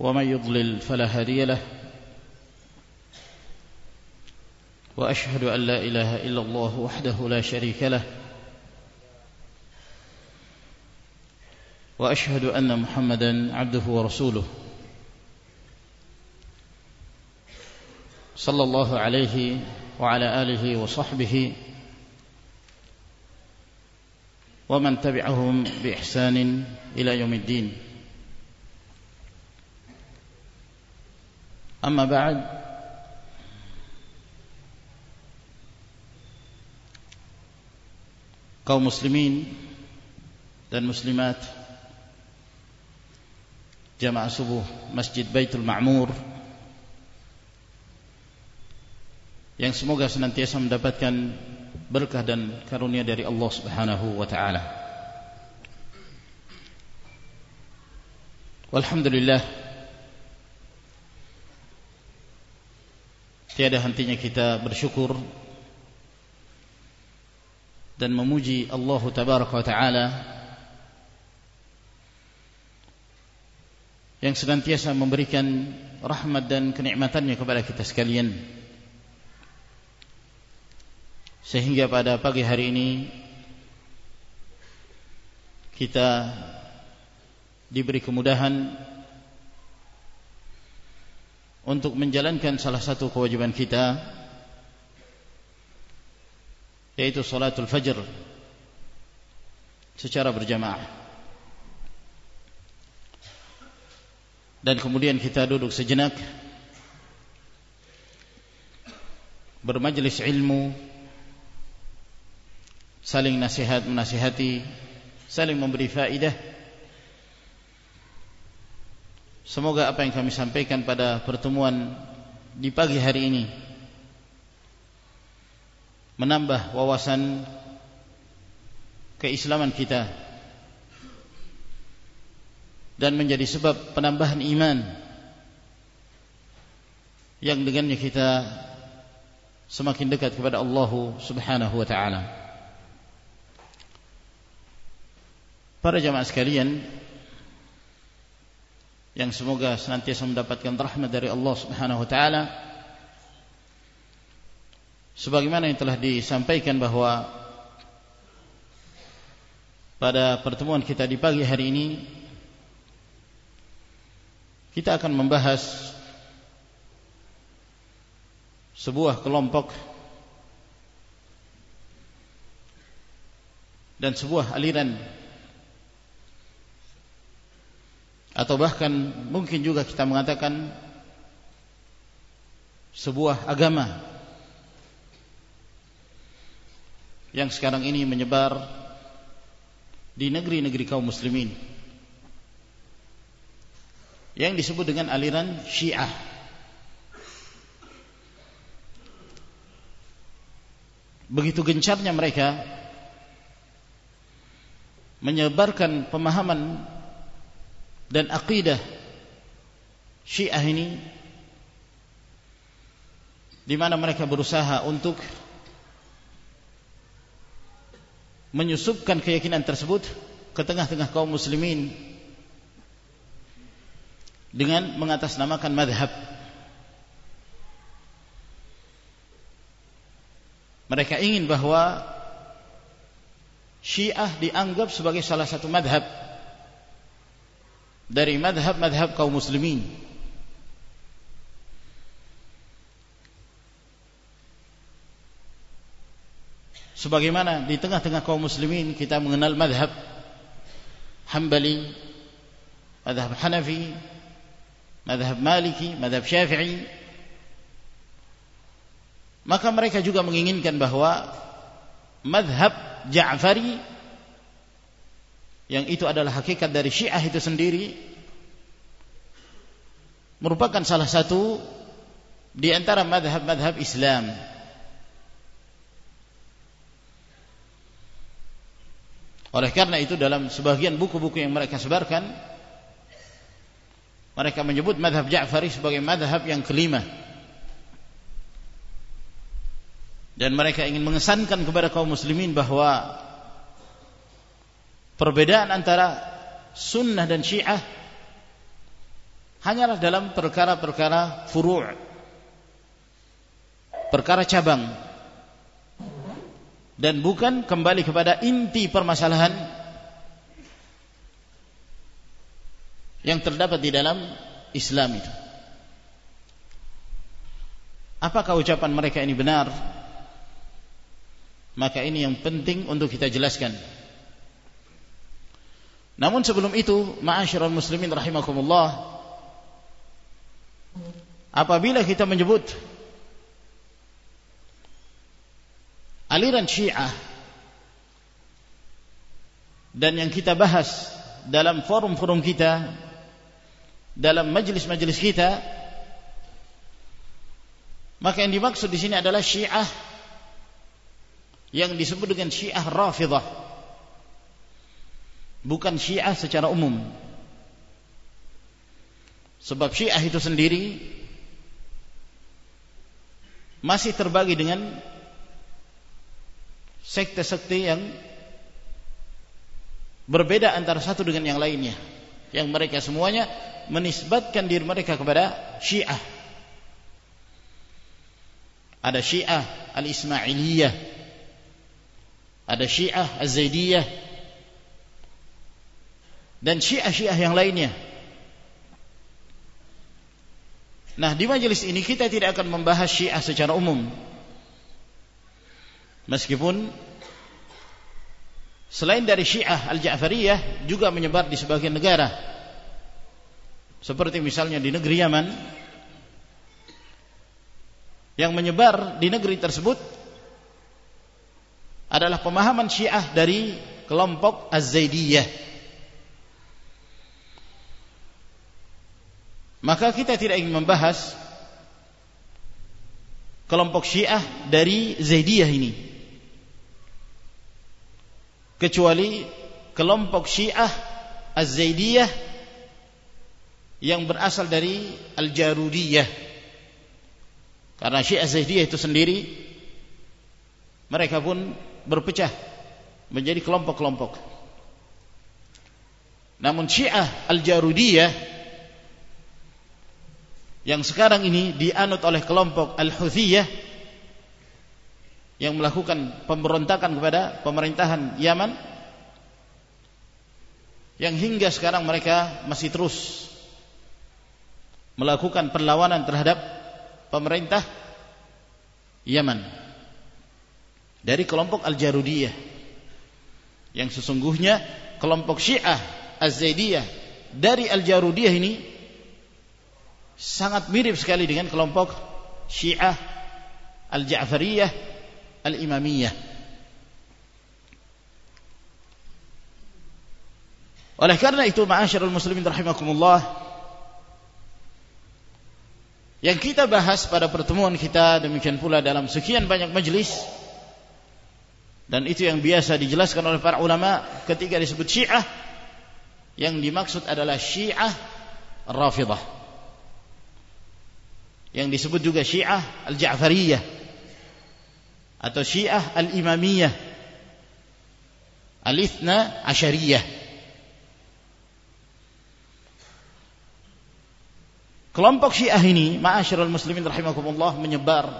ومن يضلل فلا هادي له وأشهد أن لا إله إلا الله وحده لا شريك له وأشهد أن محمدا عبده ورسوله. صلى الله عليه وعلى آله وصحبه ومن تبعهم بإحسان إلى يوم الدين. أما بعد kaum muslimin dan muslimat jamaah subuh Masjid Baitul Ma'mur yang semoga senantiasa mendapatkan berkah dan karunia dari Allah Subhanahu wa taala. Walhamdulillah tiada hentinya kita bersyukur dan memuji Allah tabaraka wa taala yang senantiasa memberikan rahmat dan kenikmatannya kepada kita sekalian. Sehingga pada pagi hari ini kita diberi kemudahan untuk menjalankan salah satu kewajiban kita yaitu salatul fajr secara berjamaah. Dan kemudian kita duduk sejenak bermajlis ilmu saling nasihat menasihati saling memberi faidah semoga apa yang kami sampaikan pada pertemuan di pagi hari ini menambah wawasan keislaman kita dan menjadi sebab penambahan iman yang dengannya kita semakin dekat kepada Allah Subhanahu wa taala. Para jamaah sekalian yang semoga senantiasa mendapatkan rahmat dari Allah Subhanahu wa taala. Sebagaimana yang telah disampaikan bahwa pada pertemuan kita di pagi hari ini kita akan membahas sebuah kelompok dan sebuah aliran atau bahkan mungkin juga kita mengatakan sebuah agama yang sekarang ini menyebar di negeri-negeri kaum muslimin. Yang disebut dengan aliran Syiah. Begitu gencarnya mereka menyebarkan pemahaman dan akidah Syiah ini di mana mereka berusaha untuk menyusupkan keyakinan tersebut ke tengah-tengah kaum muslimin dengan mengatasnamakan madhab. Mereka ingin bahwa Syiah dianggap sebagai salah satu madhab dari madhab-madhab kaum muslimin. Sebagaimana di tengah-tengah kaum muslimin kita mengenal madhab Hambali madhab Hanafi madhab Maliki madhab Syafi'i. Maka mereka juga menginginkan bahwa madhab Ja'fari yang itu adalah hakikat dari Syiah itu sendiri merupakan salah satu di antara madhab-madhab Islam. Oleh karena itu dalam sebagian buku-buku yang mereka sebarkan mereka menyebut madhab Ja'fari sebagai madhab yang kelima. Dan mereka ingin mengesankan kepada kaum muslimin bahwa perbedaan antara sunnah dan syiah hanyalah dalam perkara-perkara furu' perkara cabang dan bukan kembali kepada inti permasalahan yang terdapat di dalam Islam itu. Apakah ucapan mereka ini benar? Maka ini yang penting untuk kita jelaskan. Namun sebelum itu, ma'asyiral muslimin rahimakumullah, apabila kita menyebut aliran Syiah dan yang kita bahas dalam forum-forum kita dalam majelis-majelis kita maka yang dimaksud di sini adalah Syiah yang disebut dengan Syiah Rafidah bukan Syiah secara umum sebab Syiah itu sendiri masih terbagi dengan sekte-sekte yang berbeda antara satu dengan yang lainnya yang mereka semuanya menisbatkan diri mereka kepada Syiah. Ada Syiah Al-Ismailiyah. Ada Syiah Az-Zaidiyah. Dan Syiah-Syiah yang lainnya. Nah, di majelis ini kita tidak akan membahas Syiah secara umum. Meskipun selain dari Syiah Al-Ja'fariyah juga menyebar di sebagian negara seperti misalnya di negeri Yaman yang menyebar di negeri tersebut adalah pemahaman Syiah dari kelompok Az-Zaidiyah. Maka kita tidak ingin membahas kelompok Syiah dari Zaidiyah ini. Kecuali kelompok Syiah Az-Zaidiyah yang berasal dari Al-Jarudiyah. Karena Syiah Zaidiyah itu sendiri mereka pun berpecah menjadi kelompok-kelompok. Namun Syiah Al-Jarudiyah yang sekarang ini dianut oleh kelompok Al-Huthiyah yang melakukan pemberontakan kepada pemerintahan Yaman yang hingga sekarang mereka masih terus melakukan perlawanan terhadap pemerintah Yaman dari kelompok Al-Jarudiyah yang sesungguhnya kelompok Syiah Az-Zaidiyah dari Al-Jarudiyah ini sangat mirip sekali dengan kelompok Syiah Al-Ja'fariyah Al-Imamiyah. Oleh karena itu ma'asyarul muslimin rahimakumullah yang kita bahas pada pertemuan kita demikian pula dalam sekian banyak majlis dan itu yang biasa dijelaskan oleh para ulama ketika disebut Syiah yang dimaksud adalah Syiah Rafidah yang disebut juga Syiah Al-Ja'fariyah atau Syiah Al-Imamiyah Al-Ithna Asyariyah Kelompok Syiah ini, ma'asyiral muslimin rahimakumullah menyebar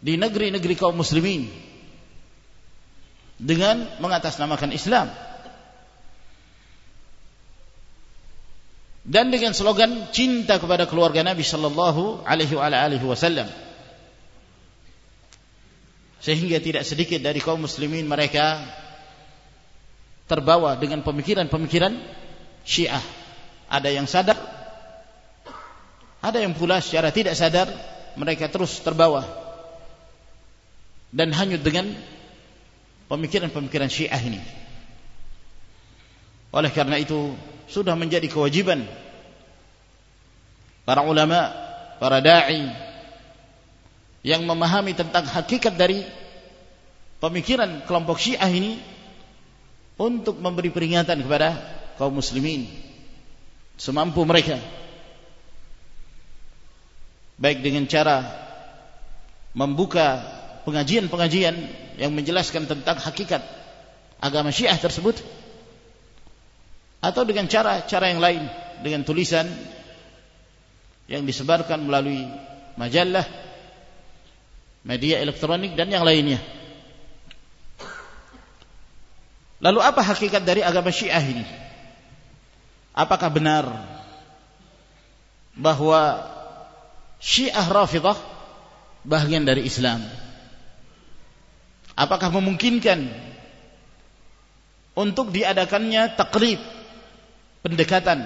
di negeri-negeri kaum muslimin dengan mengatasnamakan Islam. Dan dengan slogan cinta kepada keluarga Nabi sallallahu alaihi wasallam. Sehingga tidak sedikit dari kaum muslimin mereka terbawa dengan pemikiran-pemikiran Syiah. Ada yang sadar ada yang pula secara tidak sadar mereka terus terbawa dan hanyut dengan pemikiran-pemikiran Syiah ini. Oleh karena itu sudah menjadi kewajiban. Para ulama, para dai yang memahami tentang hakikat dari pemikiran kelompok Syiah ini untuk memberi peringatan kepada kaum muslimin semampu mereka. Baik dengan cara membuka pengajian-pengajian yang menjelaskan tentang hakikat agama Syiah tersebut atau dengan cara-cara yang lain. Dengan tulisan yang disebarkan melalui majalah media elektronik dan yang lainnya. Lalu apa hakikat dari agama Syiah ini? Apakah benar bahwa Syiah Rafidah bagian dari Islam? Apakah memungkinkan untuk diadakannya takrib pendekatan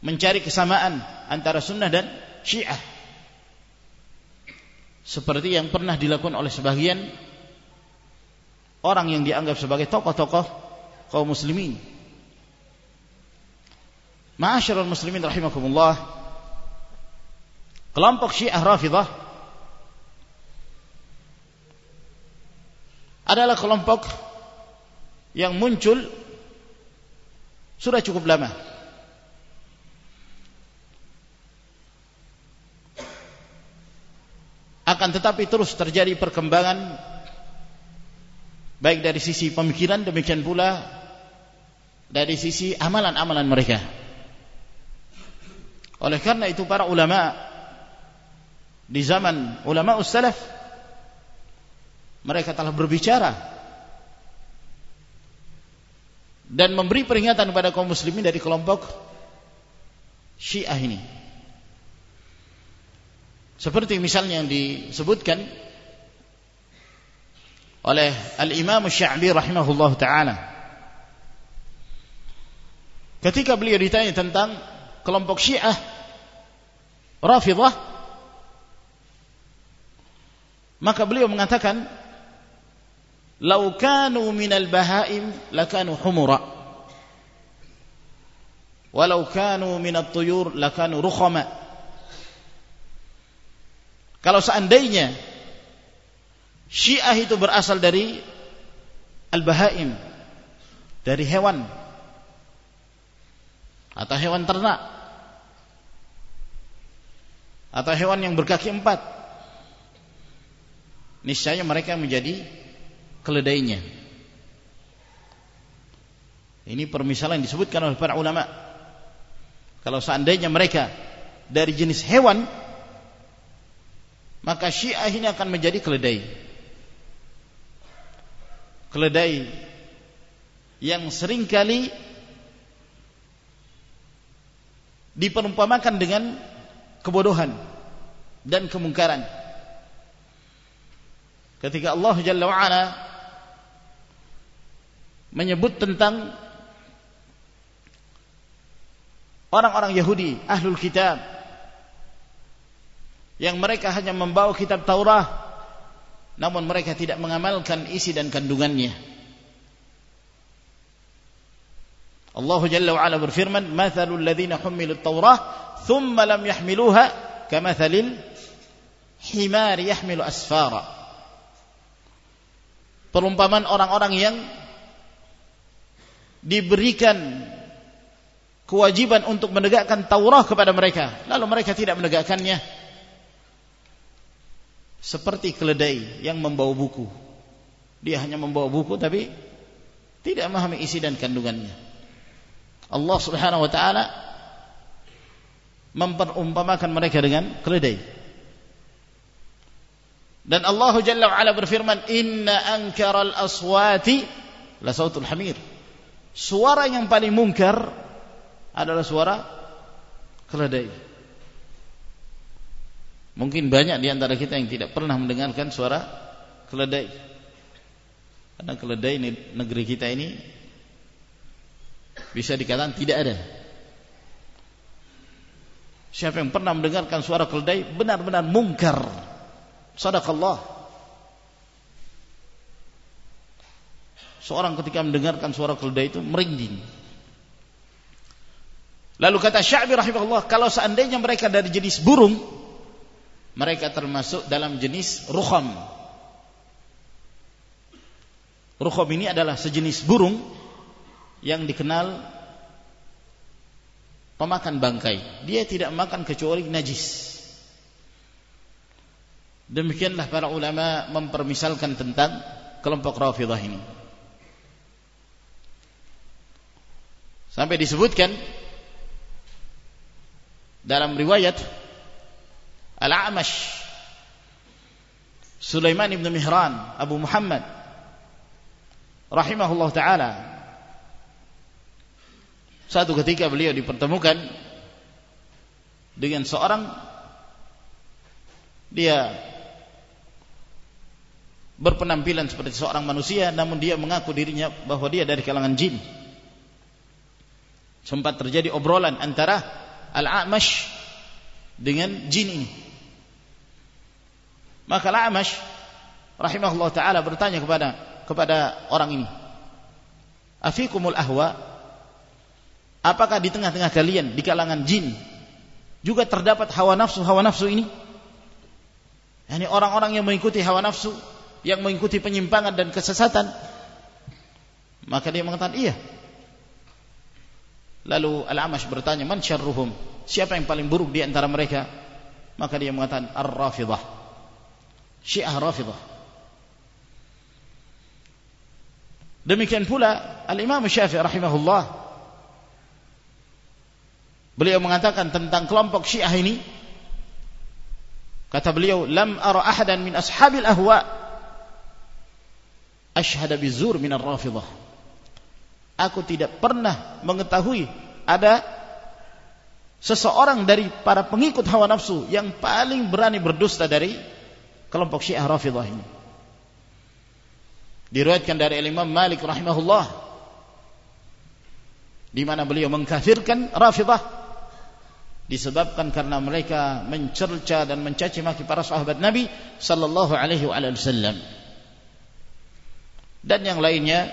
mencari kesamaan antara sunnah dan syiah. Seperti yang pernah dilakukan oleh sebagian orang yang dianggap sebagai tokoh-tokoh kaum muslimin. Ma'asyiral muslimin rahimakumullah kelompok syiah rafidah adalah kelompok yang muncul sudah cukup lama. Akan tetapi terus terjadi perkembangan baik dari sisi pemikiran demikian pula dari sisi amalan-amalan mereka. Oleh karena itu para ulama di zaman ulama ussalaf mereka telah berbicara dan memberi peringatan kepada kaum muslimin dari kelompok Syiah ini. Seperti misalnya yang disebutkan oleh Al-Imam Sya'bi rahimahullah taala. Ketika beliau ditanya tentang kelompok Syiah Rafidhah maka beliau mengatakan "Lau kanu minal bahaim lakanu humura." Walau kanu minat tuyur lakanu rukhama. Kalau seandainya Syiah itu berasal dari al-bahaim, dari hewan atau hewan ternak atau hewan yang berkaki empat niscaya mereka menjadi keledainya. Ini permisalan yang disebutkan oleh para ulama. Kalau seandainya mereka dari jenis hewan, maka Syiah ini akan menjadi keledai. Keledai yang sering kali diperumpamakan dengan kebodohan dan kemungkaran. Ketika Allah Jalla wa'ala menyebut tentang orang-orang Yahudi, ahlul kitab yang mereka hanya membawa kitab Taurat namun mereka tidak mengamalkan isi dan kandungannya. Allah Jalla wa'ala berfirman, "Mathalul ladzina hummilut Taurah thumma lam yahmiluha kamathalil himari yahmilu asfara." Perumpamaan orang-orang yang diberikan kewajiban untuk menegakkan Taurat kepada mereka. Lalu mereka tidak menegakkannya. Seperti keledai yang membawa buku. Dia hanya membawa buku tapi tidak memahami isi dan kandungannya. Allah Subhanahu wa taala memperumpamakan mereka dengan keledai. Dan Allah Jalla wa ala berfirman inna ankaral aswati la sautul hamir suara yang paling mungkar adalah suara keledai. Mungkin banyak di antara kita yang tidak pernah mendengarkan suara keledai. Karena keledai negeri kita ini bisa dikatakan tidak ada. Siapa yang pernah mendengarkan suara keledai benar-benar mungkar. Sadaqallah. Seorang ketika mendengarkan suara keledai itu merinding. Lalu kata Sya'bi rahimahullah, kalau seandainya mereka dari jenis burung, mereka termasuk dalam jenis rukham. Rukham ini adalah sejenis burung yang dikenal pemakan bangkai. Dia tidak makan kecuali najis. Demikianlah para ulama mempermisalkan tentang kelompok Rafidah ini. Sampai disebutkan dalam riwayat Al-A'mash Sulaiman ibn Mihran Abu Muhammad rahimahullah taala. Satu ketika beliau dipertemukan dengan seorang dia berpenampilan seperti seorang manusia namun dia mengaku dirinya bahwa dia dari kalangan jin sempat terjadi obrolan antara Al-A'mash dengan jin ini. Maka Al-A'mash rahimahullah taala bertanya kepada kepada orang ini. Afikumul ahwa? Apakah di tengah-tengah kalian di kalangan jin juga terdapat hawa nafsu hawa nafsu ini? Yani orang-orang yang mengikuti hawa nafsu, yang mengikuti penyimpangan dan kesesatan. Maka dia mengatakan, "Iya." Lalu Al-Amash bertanya, "Man syarruhum?" Siapa yang paling buruk di antara mereka? Maka dia mengatakan Ar-Rafidah. Syiah Rafidah. Demikian pula Al-Imam Syafi'i rahimahullah Beliau mengatakan tentang kelompok Syiah ini kata beliau lam ara ahadan min ashabil ahwa ashhada bizur min ar-rafidah aku tidak pernah mengetahui ada seseorang dari para pengikut hawa nafsu yang paling berani berdusta dari kelompok Syiah Rafidah ini. Diriwayatkan dari Imam Malik rahimahullah di mana beliau mengkafirkan Rafidah disebabkan karena mereka mencerca dan mencaci maki para sahabat Nabi sallallahu alaihi wasallam. Dan yang lainnya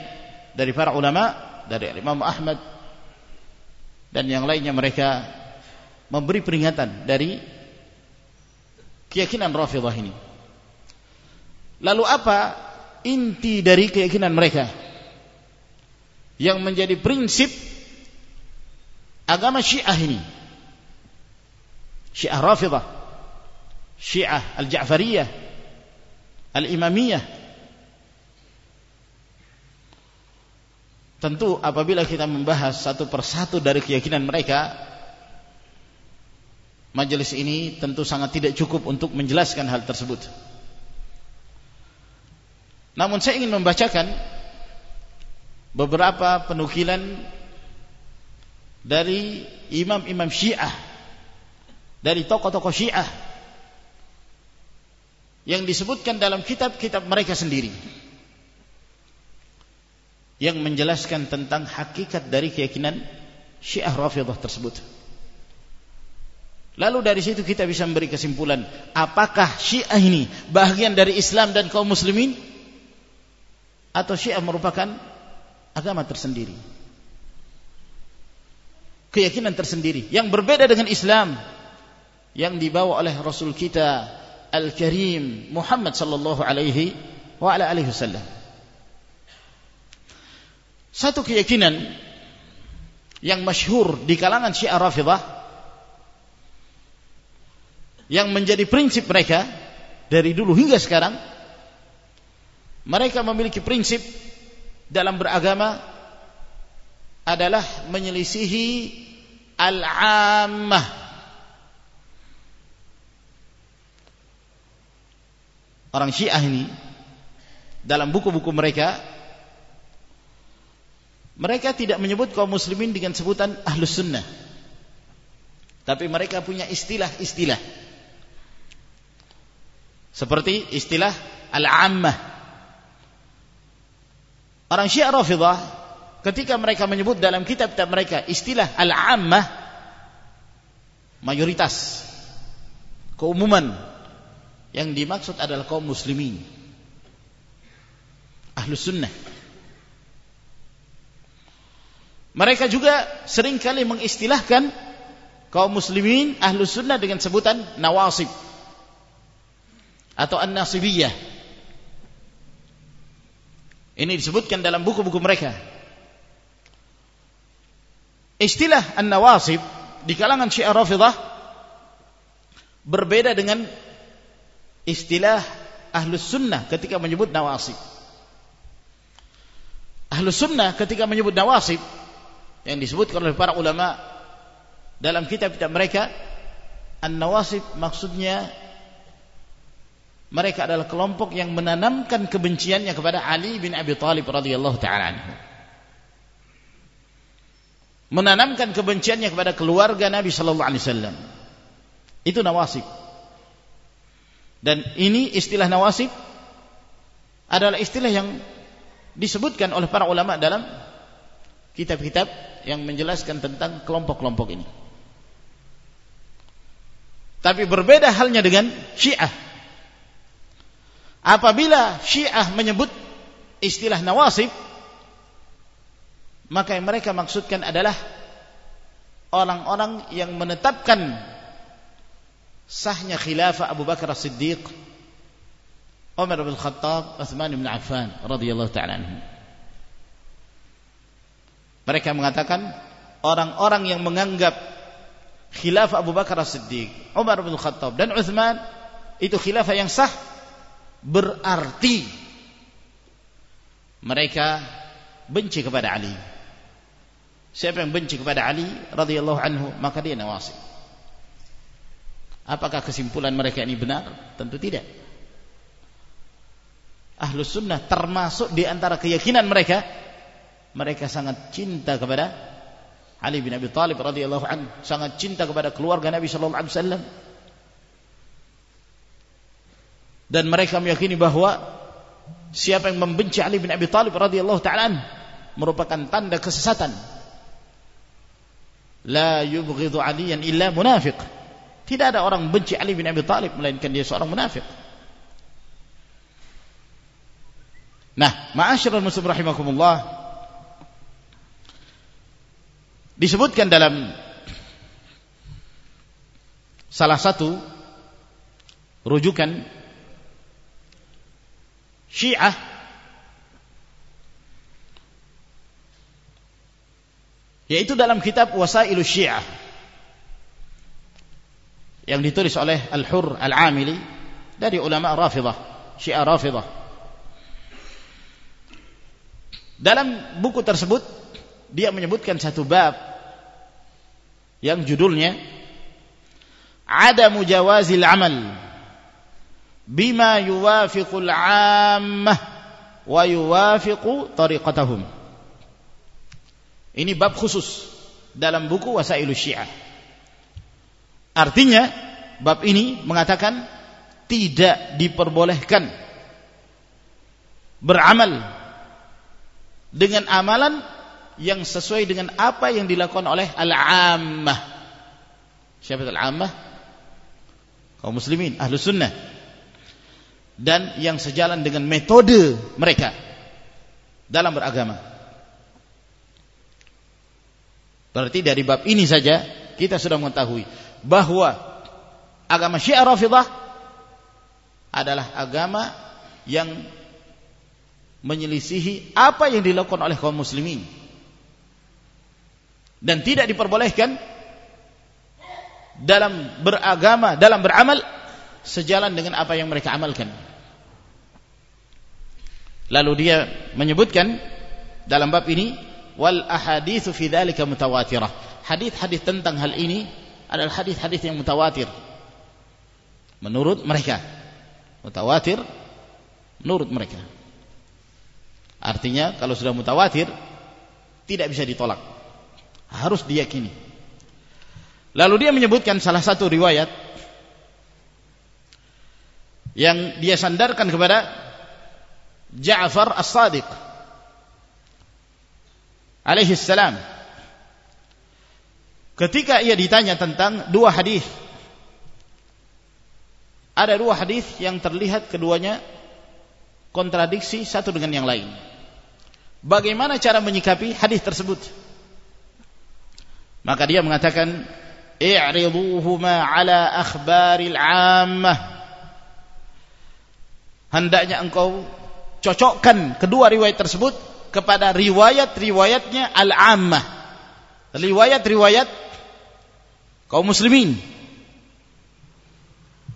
dari para ulama dari Imam Ahmad dan yang lainnya mereka memberi peringatan dari keyakinan Rafidah ini. Lalu apa inti dari keyakinan mereka? Yang menjadi prinsip agama Syiah ini. Syiah Rafidah, Syiah Al-Ja'fariyah, Al-Imamiyah. Tentu apabila kita membahas satu persatu dari keyakinan mereka, majelis ini tentu sangat tidak cukup untuk menjelaskan hal tersebut. Namun saya ingin membacakan beberapa penukilan dari imam-imam Syiah dari tokoh-tokoh Syiah yang disebutkan dalam kitab-kitab mereka sendiri yang menjelaskan tentang hakikat dari keyakinan Syiah Rafidhah tersebut. Lalu dari situ kita bisa memberi kesimpulan, apakah Syiah ini bagian dari Islam dan kaum muslimin atau Syiah merupakan agama tersendiri. Keyakinan tersendiri yang berbeda dengan Islam yang dibawa oleh Rasul kita Al-Karim Muhammad sallallahu alaihi wa ala alihi wasallam. Satu keyakinan yang masyhur di kalangan Syiah Rafidhah yang menjadi prinsip mereka dari dulu hingga sekarang mereka memiliki prinsip dalam beragama adalah menyelisihi al-ammah. Orang syiah ini dalam buku-buku mereka mereka tidak menyebut kaum muslimin dengan sebutan ahlus sunnah. Tapi mereka punya istilah-istilah. Seperti istilah al-ammah. Orang Syiah Rafidah ketika mereka menyebut dalam kitab-kitab mereka istilah al-ammah mayoritas keumuman yang dimaksud adalah kaum muslimin. Ahlus sunnah Mereka juga sering kali mengistilahkan kaum muslimin ahlu sunnah dengan sebutan nawasib atau an-nasibiyah. Ini disebutkan dalam buku-buku mereka. Istilah an-nawasib di kalangan Syiah Rafidah berbeda dengan istilah ahlus sunnah ketika menyebut nawasib. Ahlus sunnah ketika menyebut nawasib yang disebutkan oleh para ulama dalam kitab-kitab mereka an-nawasib maksudnya mereka adalah kelompok yang menanamkan kebenciannya kepada Ali bin Abi Thalib radhiyallahu taala. Menanamkan kebenciannya kepada keluarga Nabi sallallahu alaihi wasallam. Itu nawasib. Dan ini istilah nawasib adalah istilah yang disebutkan oleh para ulama dalam kitab-kitab yang menjelaskan tentang kelompok-kelompok ini. Tapi berbeda halnya dengan Syiah. Apabila Syiah menyebut istilah nawasib, maka yang mereka maksudkan adalah orang-orang yang menetapkan sahnya khilafah Abu Bakar As-Siddiq, Umar bin Khattab, Uthman bin Affan radhiyallahu taala anhum. Mereka mengatakan orang-orang yang menganggap khilafah Abu Bakar As-Siddiq, Umar bin Khattab dan Uthman itu khilafah yang sah berarti mereka benci kepada Ali. Siapa yang benci kepada Ali radhiyallahu anhu maka dia nawasib. Apakah kesimpulan mereka ini benar? Tentu tidak. Ahlus sunnah termasuk di antara keyakinan mereka mereka sangat cinta kepada Ali bin Abi Thalib radhiyallahu anhu, sangat cinta kepada keluarga Nabi sallallahu alaihi wasallam. Dan mereka meyakini bahwa siapa yang membenci Ali bin Abi Thalib radhiyallahu taala merupakan tanda kesesatan. La yubghidhu Aliyan illa munafiq. Tidak ada orang benci Ali bin Abi Thalib melainkan dia seorang munafik. Nah, ma'asyiral muslim rahimakumullah, disebutkan dalam salah satu rujukan Syiah yaitu dalam kitab Wasailu Syiah yang ditulis oleh Al-Hur Al-Amili dari ulama Rafidah Syiah Rafidah dalam buku tersebut dia menyebutkan satu bab yang judulnya ada mujawazil amal bima yuwafiqul ammah wa yuwafiqu tariqatahum. Ini bab khusus dalam buku Wasailu Syiah. Artinya bab ini mengatakan tidak diperbolehkan beramal dengan amalan yang sesuai dengan apa yang dilakukan oleh al-ammah. Siapa itu al-ammah? Kaum muslimin, ahlu sunnah. Dan yang sejalan dengan metode mereka dalam beragama. Berarti dari bab ini saja kita sudah mengetahui bahwa agama Syiah Rafidah adalah agama yang menyelisihi apa yang dilakukan oleh kaum muslimin dan tidak diperbolehkan dalam beragama, dalam beramal sejalan dengan apa yang mereka amalkan. Lalu dia menyebutkan dalam bab ini wal ahaditsu fi dzalika mutawatirah. Hadis-hadis tentang hal ini adalah hadis-hadis yang mutawatir. Menurut mereka. Mutawatir menurut mereka. Artinya kalau sudah mutawatir tidak bisa ditolak harus diyakini. Lalu dia menyebutkan salah satu riwayat yang dia sandarkan kepada Ja'far As-Sadiq alaihi salam. Ketika ia ditanya tentang dua hadis ada dua hadis yang terlihat keduanya kontradiksi satu dengan yang lain. Bagaimana cara menyikapi hadis tersebut maka dia mengatakan i'riduhuma ala akhbaril ammah. Hendaknya engkau cocokkan kedua riwayat tersebut kepada riwayat-riwayatnya al-ammah. Riwayat-riwayat kaum muslimin.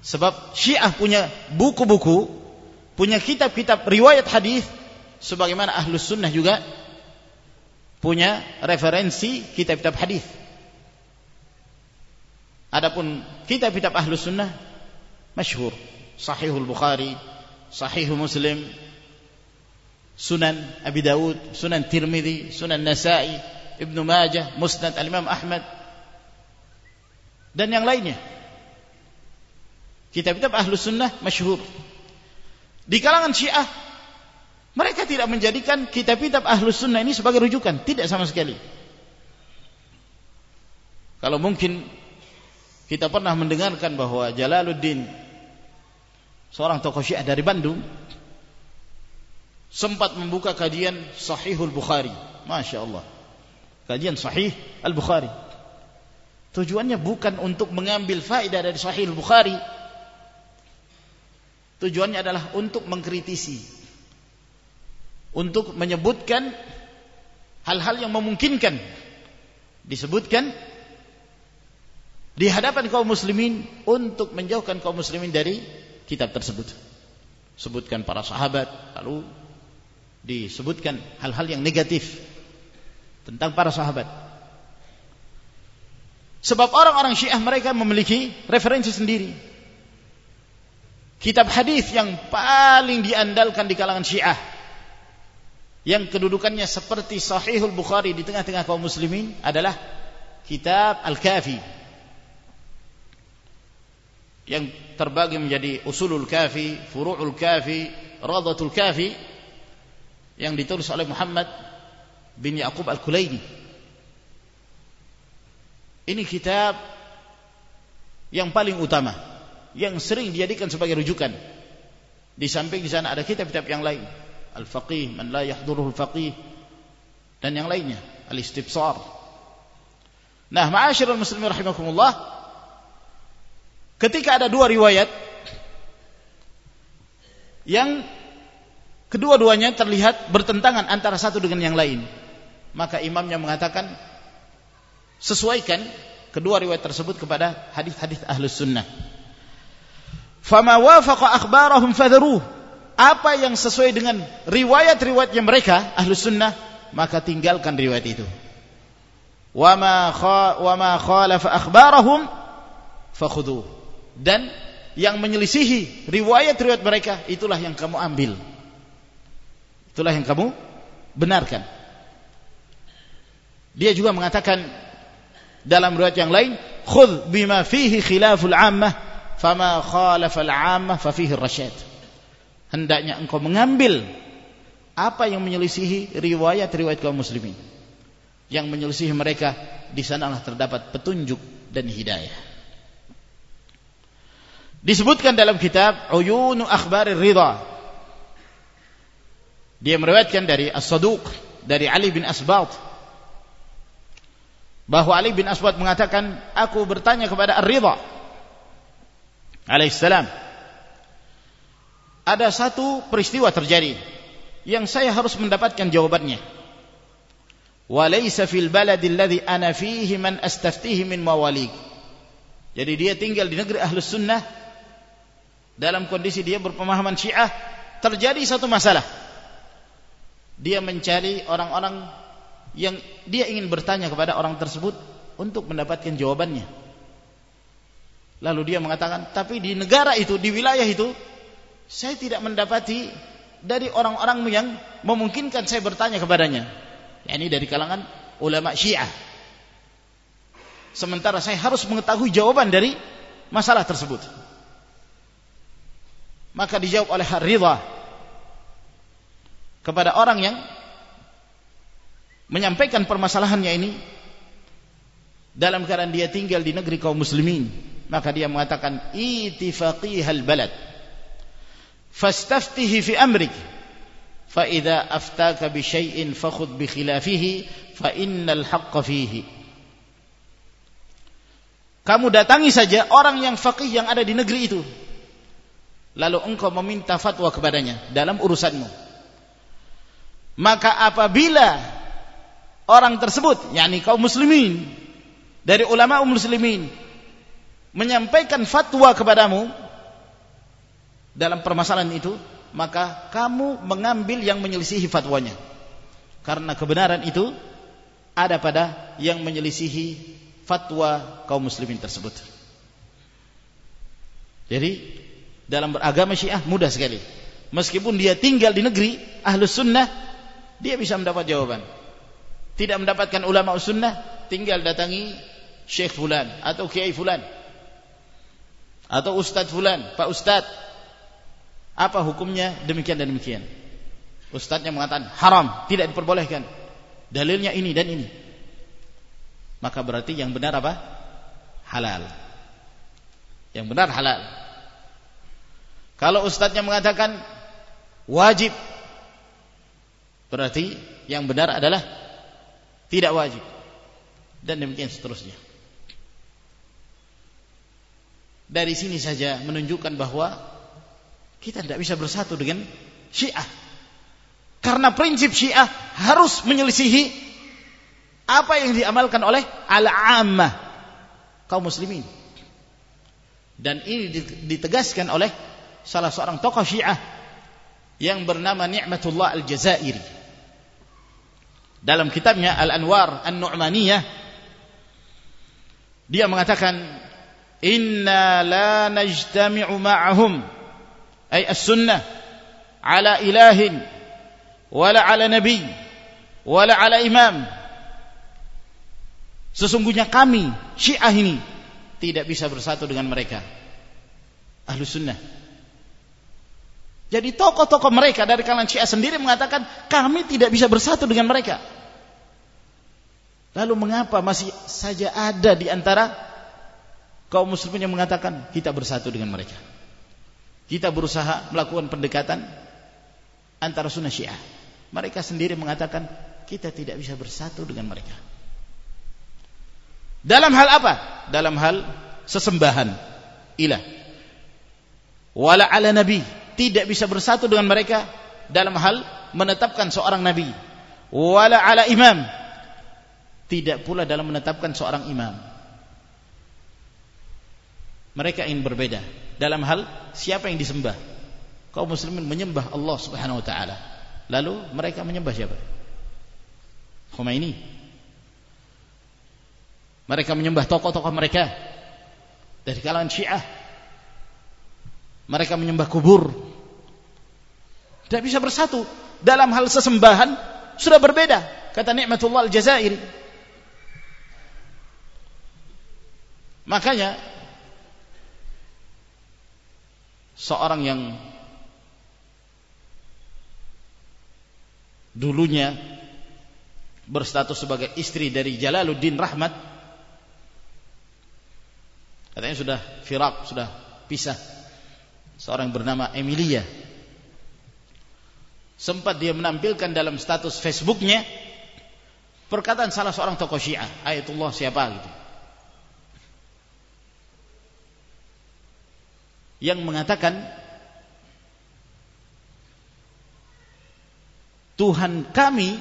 Sebab Syiah punya buku-buku punya kitab-kitab riwayat hadis sebagaimana Ahlus Sunnah juga punya referensi kitab-kitab hadis Adapun kitab-kitab ahlu sunnah masyhur Sahihul Bukhari, Sahih Muslim, Sunan Abi Dawud, Sunan Tirmidzi, Sunan Nasa'i, Ibnu Majah, Musnad Al-Imam Ahmad dan yang lainnya. Kitab-kitab ahlu sunnah masyhur. Di kalangan Syiah mereka tidak menjadikan kitab-kitab ahlu sunnah ini sebagai rujukan, tidak sama sekali. Kalau mungkin kita pernah mendengarkan bahwa Jalaluddin seorang tokoh Syiah dari Bandung sempat membuka kajian Sahihul Bukhari. Masya Allah. Kajian Sahih Al-Bukhari. Tujuannya bukan untuk mengambil faedah dari Sahih Al-Bukhari. Tujuannya adalah untuk mengkritisi. Untuk menyebutkan hal-hal yang memungkinkan. Disebutkan di hadapan kaum muslimin untuk menjauhkan kaum muslimin dari kitab tersebut. Sebutkan para sahabat, lalu disebutkan hal-hal yang negatif tentang para sahabat. Sebab orang-orang Syiah mereka memiliki referensi sendiri. Kitab hadis yang paling diandalkan di kalangan Syiah yang kedudukannya seperti Sahihul Bukhari di tengah-tengah kaum muslimin adalah kitab Al-Kafi yang terbagi menjadi usulul kafi, furu'ul kafi, radatul kafi yang ditulis oleh Muhammad bin Yaqub Al-Kulaini. Ini kitab yang paling utama, yang sering dijadikan sebagai rujukan. Di samping di sana ada kitab-kitab yang lain, Al-Faqih, man la yahduruhu al-faqih dan yang lainnya, Al-Istibsar. Nah, ma'asyiral muslimin rahimakumullah, ketika ada dua riwayat yang kedua-duanya terlihat bertentangan antara satu dengan yang lain. Maka imamnya mengatakan sesuaikan kedua riwayat tersebut kepada hadis-hadis ahlus sunnah. Fama wafaqa akhbarahum fadharuh. Apa yang sesuai dengan riwayat-riwayatnya mereka ahlus sunnah maka tinggalkan riwayat itu. Wama kha wama khalafa akhbarahum fakhudhuh dan yang menyelisihi riwayat-riwayat mereka itulah yang kamu ambil. Itulah yang kamu benarkan. Dia juga mengatakan dalam riwayat yang lain khudh bima fihi khilaful ammah fama khalafal ammah fa fihi rasyad. Hendaknya engkau mengambil apa yang menyelisihi riwayat-riwayat kaum muslimin. Yang menyelisihi mereka di sanalah terdapat petunjuk dan hidayah disebutkan dalam kitab Uyunu Akhbarir Ridha dia meriwayatkan dari As-Saduq dari Ali bin Asbat bahwa Ali bin Asbat mengatakan aku bertanya kepada Ar-Ridha alaihissalam ada satu peristiwa terjadi yang saya harus mendapatkan jawabannya. Walaysa fil baladi alladhi ana fihi man astaftihi min mawalik. Jadi dia tinggal di negeri Ahlus Sunnah dalam kondisi dia berpemahaman Syiah terjadi satu masalah. Dia mencari orang-orang yang dia ingin bertanya kepada orang tersebut untuk mendapatkan jawabannya. Lalu dia mengatakan, tapi di negara itu, di wilayah itu, saya tidak mendapati dari orang-orang yang memungkinkan saya bertanya kepadanya. Ya, ini dari kalangan ulama Syiah. Sementara saya harus mengetahui jawaban dari masalah tersebut. Maka dijawab oleh Ridha kepada orang yang menyampaikan permasalahannya ini dalam keadaan dia tinggal di negeri kaum muslimin. Maka dia mengatakan itifaqihal balad. Fastaftihi fi amrik. Fa idza aftaka bi syai'in fakhudh bi khilafihi fa innal haqqa fihi. Kamu datangi saja orang yang faqih yang ada di negeri itu lalu engkau meminta fatwa kepadanya dalam urusanmu. Maka apabila orang tersebut yakni kaum muslimin dari ulama muslimin menyampaikan fatwa kepadamu dalam permasalahan itu maka kamu mengambil yang menyelisihi fatwanya. Karena kebenaran itu ada pada yang menyelisihi fatwa kaum muslimin tersebut. Jadi dalam beragama Syiah mudah sekali. Meskipun dia tinggal di negeri Ahlus Sunnah, dia bisa mendapat jawaban. Tidak mendapatkan ulama sunnah, tinggal datangi Syekh Fulan atau Kiai Fulan atau Ustadz Fulan, Pak Ustadz. Apa hukumnya demikian dan demikian? Ustadznya mengatakan haram, tidak diperbolehkan. Dalilnya ini dan ini. Maka berarti yang benar apa? Halal. Yang benar halal. Kalau ustadznya mengatakan wajib, berarti yang benar adalah tidak wajib. Dan demikian seterusnya. Dari sini saja menunjukkan bahwa kita tidak bisa bersatu dengan Syiah. Karena prinsip Syiah harus menyelisihi apa yang diamalkan oleh al-ammah kaum muslimin. Dan ini ditegaskan oleh salah seorang tokoh Syiah yang bernama Ni'matullah Al-Jazairi. Dalam kitabnya Al-Anwar An-Nu'maniyah dia mengatakan inna la najtami'u ma'ahum ay as-sunnah ala ilahin wala ala nabi wala ala imam. Sesungguhnya kami Syiah ini tidak bisa bersatu dengan mereka. Ahlu sunnah jadi tokoh-tokoh mereka dari kalangan Syiah sendiri mengatakan kami tidak bisa bersatu dengan mereka. Lalu mengapa masih saja ada di antara kaum muslimin yang mengatakan kita bersatu dengan mereka? Kita berusaha melakukan pendekatan antara sunnah Syiah. Mereka sendiri mengatakan kita tidak bisa bersatu dengan mereka. Dalam hal apa? Dalam hal sesembahan ilah. Wala ala nabi tidak bisa bersatu dengan mereka dalam hal menetapkan seorang nabi. Wala ala imam. Tidak pula dalam menetapkan seorang imam. Mereka ingin berbeda. Dalam hal siapa yang disembah? Kaum muslimin menyembah Allah Subhanahu wa taala. Lalu mereka menyembah siapa? Khomeini. Mereka menyembah tokoh-tokoh mereka. Dari kalangan Syiah mereka menyembah kubur. Tidak bisa bersatu. Dalam hal sesembahan sudah berbeda. Kata nikmatullah al-jazairi. Makanya seorang yang dulunya berstatus sebagai istri dari Jalaluddin Rahmat katanya sudah firak sudah pisah seorang bernama Emilia. Sempat dia menampilkan dalam status Facebooknya perkataan salah seorang tokoh Syiah Ayatullah siapa gitu. Yang mengatakan Tuhan kami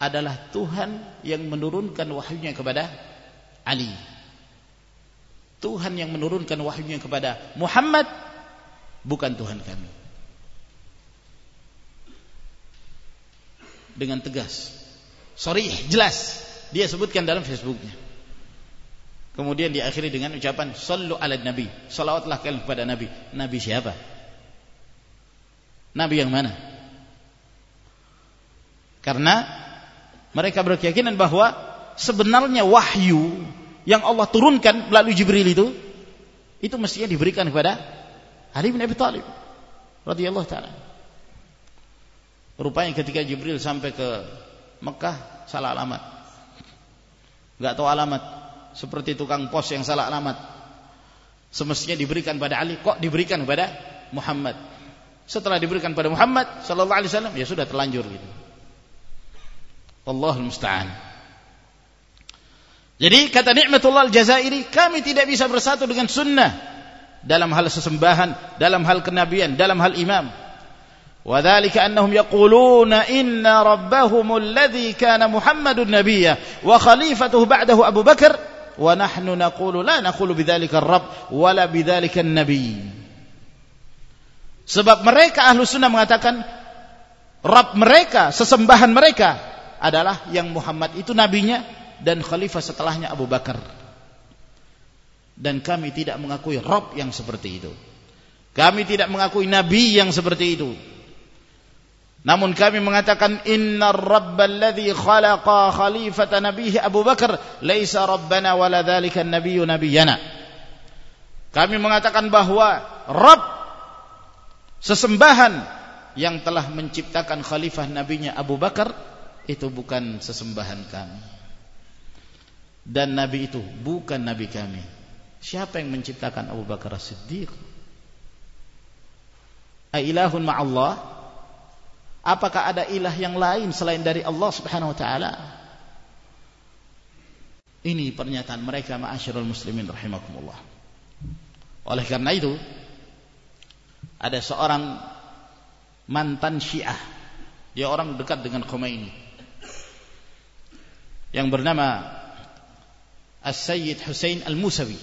adalah Tuhan yang menurunkan wahyunya kepada Ali. Tuhan yang menurunkan wahyunya kepada Muhammad bukan Tuhan kami dengan tegas. Sorry, jelas. Dia sebutkan dalam Facebooknya. Kemudian diakhiri dengan ucapan Sallu ala Nabi. Salawatlah kalian kepada Nabi. Nabi siapa? Nabi yang mana? Karena mereka berkeyakinan bahwa sebenarnya wahyu yang Allah turunkan melalui Jibril itu itu mestinya diberikan kepada Ali bin Abi Thalib radhiyallahu taala. Rupanya ketika Jibril sampai ke Mekah salah alamat. Enggak tahu alamat. Seperti tukang pos yang salah alamat. Semestinya diberikan pada Ali, kok diberikan kepada Muhammad. Setelah diberikan pada Muhammad sallallahu alaihi wasallam ya sudah terlanjur gitu. Allahul musta'an. Jadi kata Nikmatullah Al-Jazairi, kami tidak bisa bersatu dengan sunnah dalam hal sesembahan, dalam hal kenabian, dalam hal imam. وذلك أنهم يقولون إن ربهم الذي كان محمد نبيا وخليفته بعده أبو بكر ونحن نقول لا نقول بذلك الرب ولا بذلك النبي sebab mereka ahlu sunnah mengatakan Rabb mereka, sesembahan mereka adalah yang Muhammad itu nabinya dan khalifah setelahnya Abu Bakar. dan kami tidak mengakui Rob yang seperti itu. Kami tidak mengakui Nabi yang seperti itu. Namun kami mengatakan inna rabbal ladzi khalaqa khalifata nabihi Abu Bakar laisa rabbana wala dzalika nabiyyu nabiyana. Kami mengatakan bahwa Rabb sesembahan yang telah menciptakan khalifah nabinya Abu Bakar itu bukan sesembahan kami dan nabi itu bukan nabi kami siapa yang menciptakan Abu Bakar As-Siddiq? Ailahun ma'allah? Apakah ada ilah yang lain selain dari Allah Subhanahu wa taala? Ini pernyataan mereka ma'asyiral muslimin rahimakumullah. Oleh karena itu ada seorang mantan Syiah. Dia orang dekat dengan Khomeini. Yang bernama As-Sayyid Hussein Al-Musawi.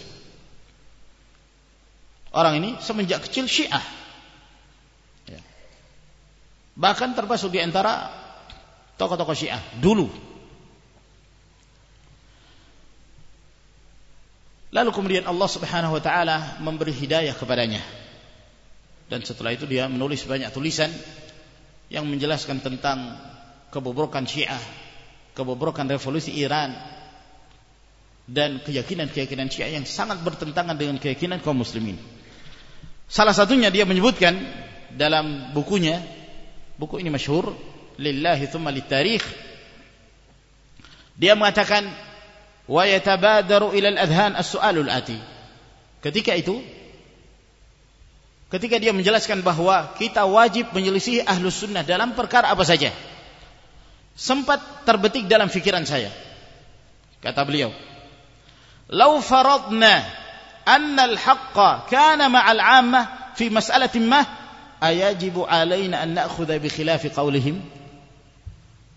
Orang ini semenjak kecil Syiah. Ya. Bahkan termasuk di antara tokoh-tokoh Syiah dulu. Lalu kemudian Allah Subhanahu wa taala memberi hidayah kepadanya. Dan setelah itu dia menulis banyak tulisan yang menjelaskan tentang kebobrokan Syiah, kebobrokan revolusi Iran, dan keyakinan-keyakinan Syiah yang sangat bertentangan dengan keyakinan kaum muslimin. Salah satunya dia menyebutkan dalam bukunya, buku ini masyhur, Lillahi thumma litarikh. Dia mengatakan wa yatabadaru ila al-adhan as-su'alul ati. Ketika itu ketika dia menjelaskan bahwa kita wajib menyelisih ahlus sunnah dalam perkara apa saja. Sempat terbetik dalam fikiran saya. Kata beliau, "Lau faradna أن الحق كان مع العامة في مسألة ما أيجب علينا أن نأخذ بخلاف قولهم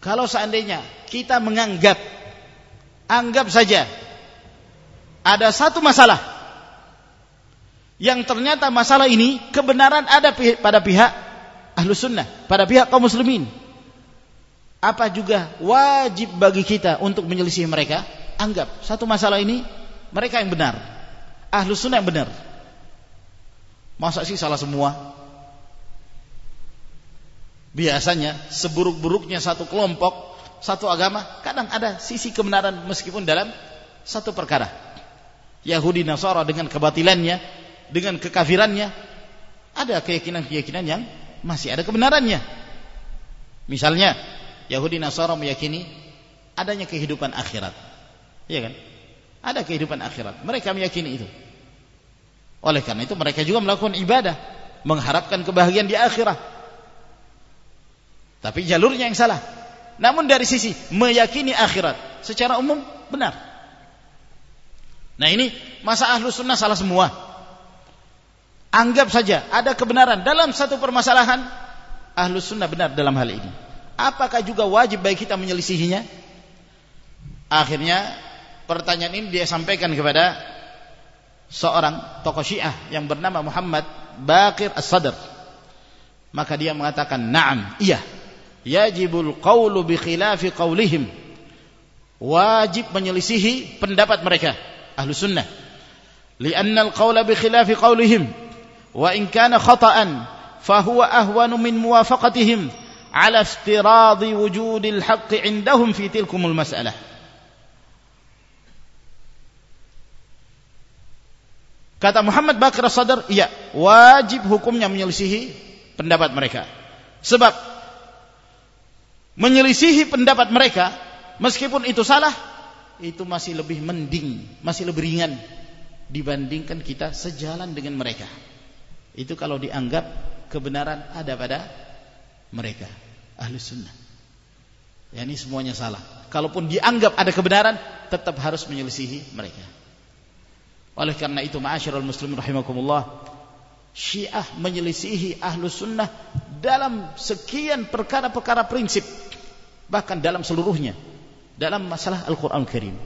kalau seandainya kita menganggap anggap saja ada satu masalah yang ternyata masalah ini kebenaran ada pada pihak ahlu sunnah pada pihak kaum muslimin apa juga wajib bagi kita untuk menyelisih mereka anggap satu masalah ini mereka yang benar ahlu sunnah yang benar. Masa sih salah semua? Biasanya seburuk-buruknya satu kelompok satu agama kadang ada sisi kebenaran meskipun dalam satu perkara. Yahudi Nasara dengan kebatilannya dengan kekafirannya ada keyakinan-keyakinan yang masih ada kebenarannya. Misalnya Yahudi Nasara meyakini adanya kehidupan akhirat. Iya kan ada kehidupan akhirat. Mereka meyakini itu. Oleh karena itu mereka juga melakukan ibadah. Mengharapkan kebahagiaan di akhirat. Tapi jalurnya yang salah. Namun dari sisi meyakini akhirat. Secara umum benar. Nah ini masa ahlu sunnah salah semua. Anggap saja ada kebenaran dalam satu permasalahan. Ahlu sunnah benar dalam hal ini. Apakah juga wajib bagi kita menyelisihinya? Akhirnya pertanyaan ini dia sampaikan kepada seorang tokoh Syiah yang bernama Muhammad Bakir As-Sadr. Maka dia mengatakan, "Na'am, iya. Yajibul qawlu bi khilafi qawlihim." Wajib menyelisihi pendapat mereka, ahlu sunnah. Lianna al-qawla bi khilafi qawlihim wa in kana khata'an fahuwa ahwanu min muwafaqatihim ala iftiradi wujudil haqqi indahum fi tilkumul mas'alah. Kata Muhammad Bakar Sadar, iya, wajib hukumnya menyelisihi pendapat mereka. Sebab menyelisihi pendapat mereka, meskipun itu salah, itu masih lebih mending, masih lebih ringan dibandingkan kita sejalan dengan mereka. Itu kalau dianggap kebenaran ada pada mereka, ahli sunnah. Ya ini semuanya salah. Kalaupun dianggap ada kebenaran, tetap harus menyelisihi mereka. Oleh karena itu, ma'asyiral muslimin rahimakumullah, Syiah menyelisihi ahlu sunnah dalam sekian perkara-perkara prinsip, bahkan dalam seluruhnya, dalam masalah Al-Quran Al Karim.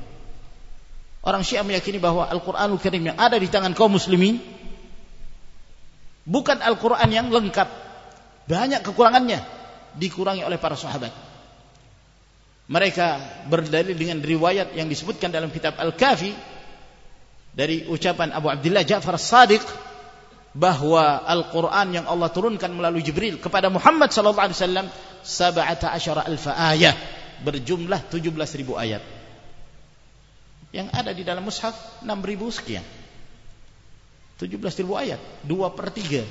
Orang Syiah meyakini bahwa Al-Quran Al Karim yang ada di tangan kaum muslimin bukan Al-Quran yang lengkap, banyak kekurangannya, dikurangi oleh para sahabat. Mereka berdalil dengan riwayat yang disebutkan dalam kitab Al-Kafi dari ucapan Abu Abdullah Ja'far As-Sadiq bahwa Al-Qur'an yang Allah turunkan melalui Jibril kepada Muhammad sallallahu alaihi wasallam 17 alf ayat berjumlah 17 ribu ayat. Yang ada di dalam mushaf 6 ribu sekian. 17 ribu ayat, 2 per 3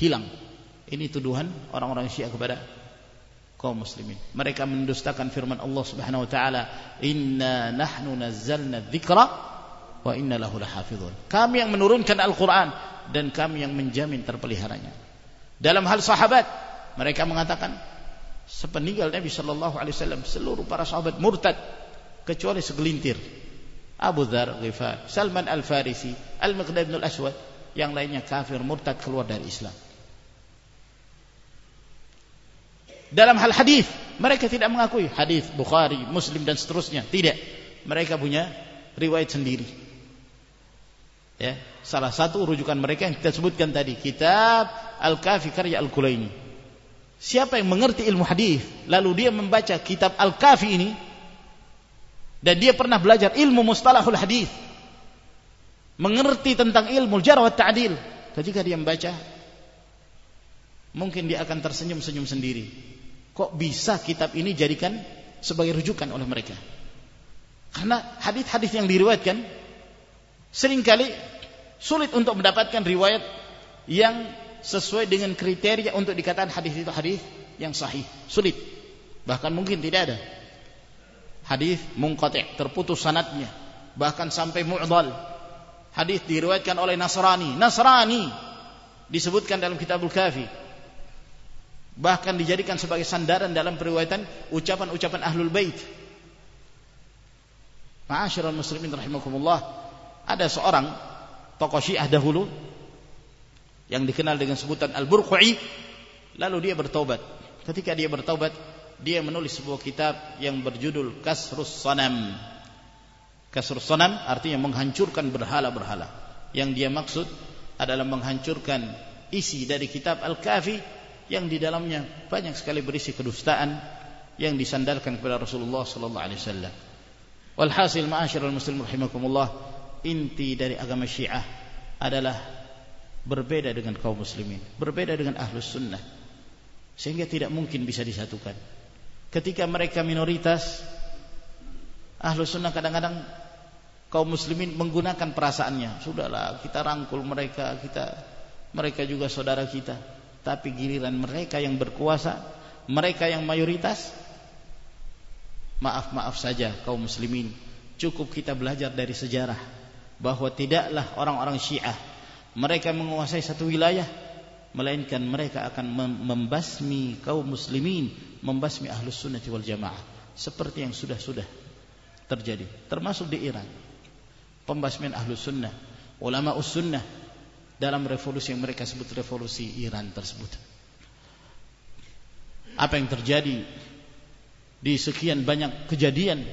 hilang. Ini tuduhan orang-orang Syiah kepada kaum muslimin. Mereka mendustakan firman Allah Subhanahu wa taala, "Inna nahnu nazzalna dzikra wa inna lahu lahafizun." Kami yang menurunkan Al-Qur'an dan kami yang menjamin terpeliharanya. Dalam hal sahabat, mereka mengatakan sepeninggal Nabi sallallahu alaihi wasallam seluruh para sahabat murtad kecuali segelintir. Abu Dzar Ghifar, Salman Al-Farisi, Al-Miqdad bin Al-Aswad, yang lainnya kafir murtad keluar dari Islam. dalam hal hadis mereka tidak mengakui hadis Bukhari, Muslim dan seterusnya. Tidak. Mereka punya riwayat sendiri. Ya, salah satu rujukan mereka yang kita sebutkan tadi, kitab Al-Kafi karya Al-Kulaini. Siapa yang mengerti ilmu hadis lalu dia membaca kitab Al-Kafi ini dan dia pernah belajar ilmu mustalahul hadis mengerti tentang ilmu jarh wa ta'dil ketika dia membaca mungkin dia akan tersenyum-senyum sendiri Kok bisa kitab ini jadikan sebagai rujukan oleh mereka? Karena hadis-hadis yang diriwayatkan sering kali sulit untuk mendapatkan riwayat yang sesuai dengan kriteria untuk dikatakan hadis itu hadis yang sahih. Sulit. Bahkan mungkin tidak ada. Hadis munqati' terputus sanatnya, bahkan sampai mu'dhal. Hadis diriwayatkan oleh Nasrani. Nasrani disebutkan dalam Kitabul Kafi bahkan dijadikan sebagai sandaran dalam periwayatan ucapan-ucapan ahlul bait Ma'asyiral muslimin rahimakumullah ada seorang tokoh Syiah dahulu yang dikenal dengan sebutan Al-Burqi lalu dia bertobat ketika dia bertobat dia menulis sebuah kitab yang berjudul Kasrus Sanam Kasrus Sanam artinya menghancurkan berhala-berhala. Yang dia maksud adalah menghancurkan isi dari kitab Al-Kafi yang di dalamnya banyak sekali berisi kedustaan yang disandarkan kepada Rasulullah sallallahu alaihi wasallam. Walhasil ma'asyiral muslimin rahimakumullah, inti dari agama Syiah adalah berbeda dengan kaum muslimin, berbeda dengan ahlus sunnah. Sehingga tidak mungkin bisa disatukan. Ketika mereka minoritas, ahlus sunnah kadang-kadang kaum muslimin menggunakan perasaannya. Sudahlah, kita rangkul mereka, kita mereka juga saudara kita tapi giliran mereka yang berkuasa mereka yang mayoritas maaf-maaf saja kaum muslimin cukup kita belajar dari sejarah bahwa tidaklah orang-orang syiah mereka menguasai satu wilayah melainkan mereka akan membasmi kaum muslimin membasmi ahlus sunnah wal jamaah. Seperti yang sudah-sudah terjadi termasuk di Iran. Pembasmian ahlus sunnah ulama us sunnah dalam revolusi yang mereka sebut revolusi Iran tersebut. Apa yang terjadi di sekian banyak kejadian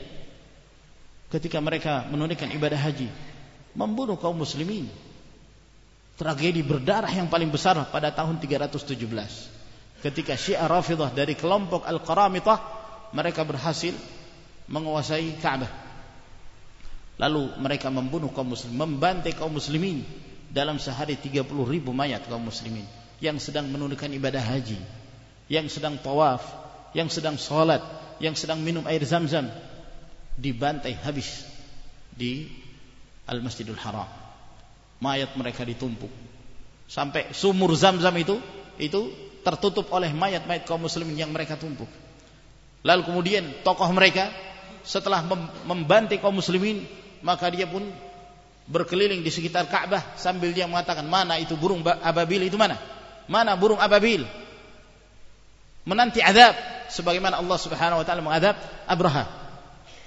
ketika mereka menunaikan ibadah haji, membunuh kaum muslimin. Tragedi berdarah yang paling besar pada tahun 317. Ketika Syiah Rafidah dari kelompok Al-Qaramitah mereka berhasil menguasai Ka'bah. Lalu mereka membunuh kaum muslimin, membantai kaum muslimin dalam sehari 30 ribu mayat kaum muslimin yang sedang menunaikan ibadah haji yang sedang tawaf yang sedang sholat yang sedang minum air zam-zam dibantai habis di Al-Masjidul Haram. Mayat mereka ditumpuk. Sampai sumur zam-zam itu itu tertutup oleh mayat-mayat kaum muslimin yang mereka tumpuk. Lalu kemudian tokoh mereka setelah membantai kaum muslimin maka dia pun berkeliling di sekitar Ka'bah sambil dia mengatakan mana itu burung ababil? Itu mana? Mana burung ababil? Menanti azab sebagaimana Allah Subhanahu wa taala mengadab Abraha.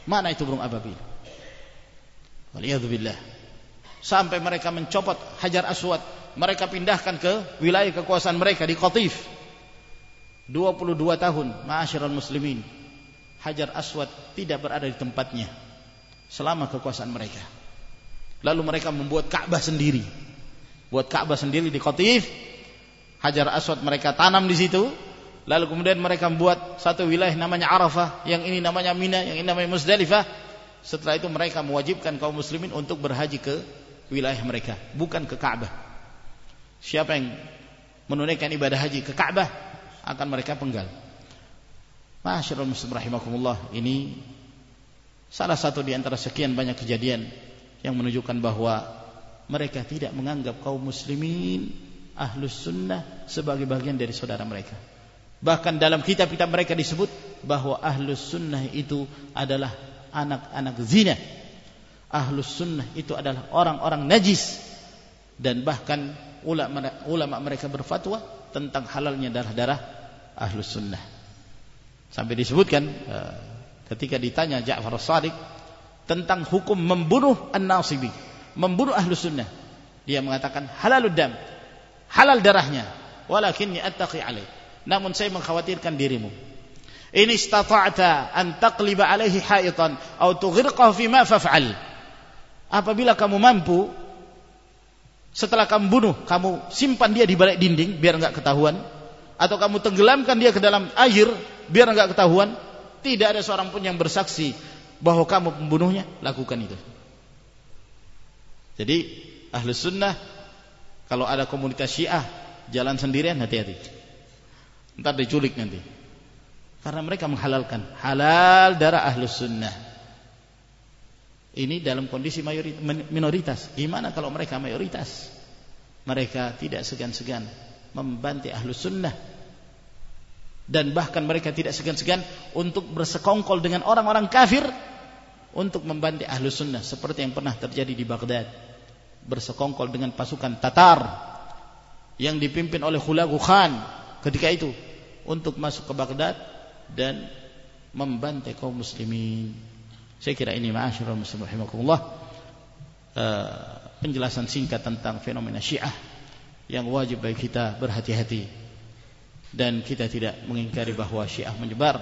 Mana itu burung ababil? Waliyadzubillah. Sampai mereka mencopot Hajar Aswad, mereka pindahkan ke wilayah kekuasaan mereka di Qatif. 22 tahun, ma'asyiral muslimin. Hajar Aswad tidak berada di tempatnya selama kekuasaan mereka. Lalu mereka membuat Ka'bah sendiri. Buat Ka'bah sendiri di Qatif. Hajar Aswad mereka tanam di situ. Lalu kemudian mereka membuat satu wilayah namanya Arafah, yang ini namanya Mina, yang ini namanya Musdalifah. Setelah itu mereka mewajibkan kaum muslimin untuk berhaji ke wilayah mereka, bukan ke Ka'bah. Siapa yang menunaikan ibadah haji ke Ka'bah akan mereka penggal. Masyaallah muslim rahimakumullah, ini salah satu di antara sekian banyak kejadian yang menunjukkan bahwa mereka tidak menganggap kaum muslimin ahlus sunnah sebagai bagian dari saudara mereka bahkan dalam kitab-kitab mereka disebut bahwa ahlus sunnah itu adalah anak-anak zina ahlus sunnah itu adalah orang-orang najis dan bahkan ulama, mereka berfatwa tentang halalnya darah-darah ahlus sunnah sampai disebutkan eh, ketika ditanya Ja'far as-Sadiq tentang hukum membunuh an-nasibi, membunuh ahlu sunnah. Dia mengatakan halalud dam, halal darahnya, walakinni attaqi alaih. Namun saya mengkhawatirkan dirimu. Ini istata'ta an taqliba alaihi haitan atau tughirqahu fi ma faf'al. Apabila kamu mampu setelah kamu bunuh, kamu simpan dia di balik dinding biar enggak ketahuan atau kamu tenggelamkan dia ke dalam air biar enggak ketahuan, tidak ada seorang pun yang bersaksi bahwa kamu pembunuhnya, lakukan itu. Jadi ahli sunnah kalau ada komunitas syiah jalan sendirian hati-hati. Ntar diculik nanti. Karena mereka menghalalkan halal darah ahli sunnah. Ini dalam kondisi mayoritas, minoritas. Gimana kalau mereka mayoritas? Mereka tidak segan-segan membantai ahli sunnah dan bahkan mereka tidak segan-segan untuk bersekongkol dengan orang-orang kafir untuk membantai ahlu sunnah seperti yang pernah terjadi di Baghdad bersekongkol dengan pasukan Tatar yang dipimpin oleh Khulagu Khan ketika itu untuk masuk ke Baghdad dan membantai kaum muslimin. Saya kira ini ma'asyurah muslim rahimakumullah. Uh, penjelasan singkat tentang fenomena syiah yang wajib bagi kita berhati-hati. Dan kita tidak mengingkari bahwa Syiah menyebar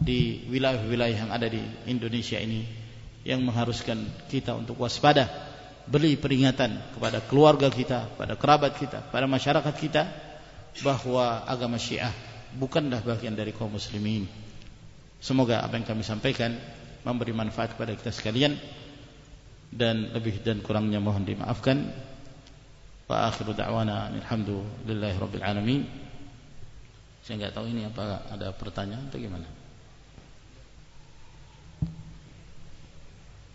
di wilayah-wilayah yang ada di Indonesia ini yang mengharuskan kita untuk waspada beri peringatan kepada keluarga kita, pada kerabat kita, pada masyarakat kita bahwa agama Syiah bukanlah bagian dari kaum muslimin. Semoga apa yang kami sampaikan memberi manfaat kepada kita sekalian dan lebih dan kurangnya mohon dimaafkan. Wa akhiru da'wana alhamdulillahi rabbil alamin. Saya nggak tahu ini apa ada pertanyaan atau gimana.